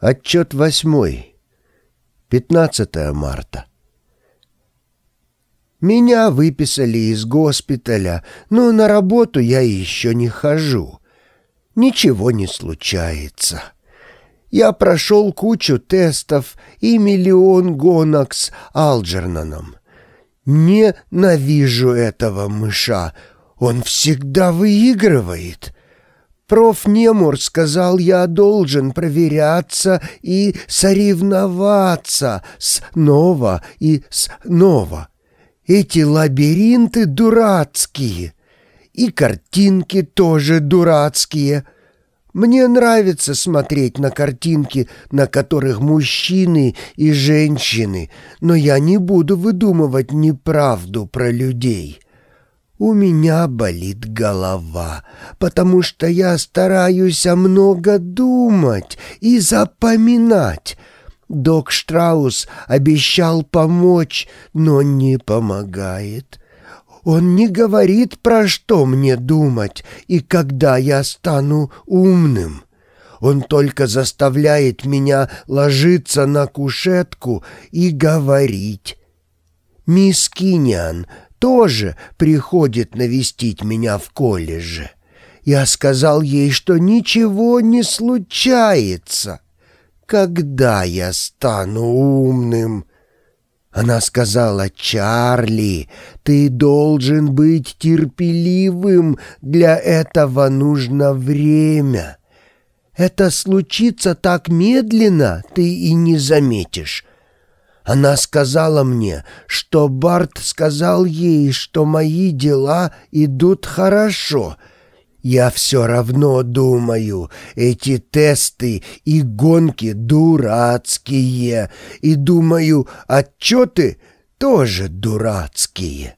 Отчет восьмой. 15 марта. Меня выписали из госпиталя, но на работу я еще не хожу. Ничего не случается. Я прошел кучу тестов и миллион гонок с Алджернаном. Ненавижу этого мыша. Он всегда выигрывает. Проф. Немур сказал, я должен проверяться и соревноваться снова и снова. Эти лабиринты дурацкие, и картинки тоже дурацкие. Мне нравится смотреть на картинки, на которых мужчины и женщины, но я не буду выдумывать неправду про людей». У меня болит голова, потому что я стараюсь много думать и запоминать. Док Штраус обещал помочь, но не помогает. Он не говорит, про что мне думать и когда я стану умным. Он только заставляет меня ложиться на кушетку и говорить. «Мисс Киньян, тоже приходит навестить меня в колледже. Я сказал ей, что ничего не случается. Когда я стану умным?» Она сказала, «Чарли, ты должен быть терпеливым, для этого нужно время. Это случится так медленно, ты и не заметишь. Она сказала мне, что Барт сказал ей, что мои дела идут хорошо. Я все равно думаю, эти тесты и гонки дурацкие, и думаю, отчеты тоже дурацкие».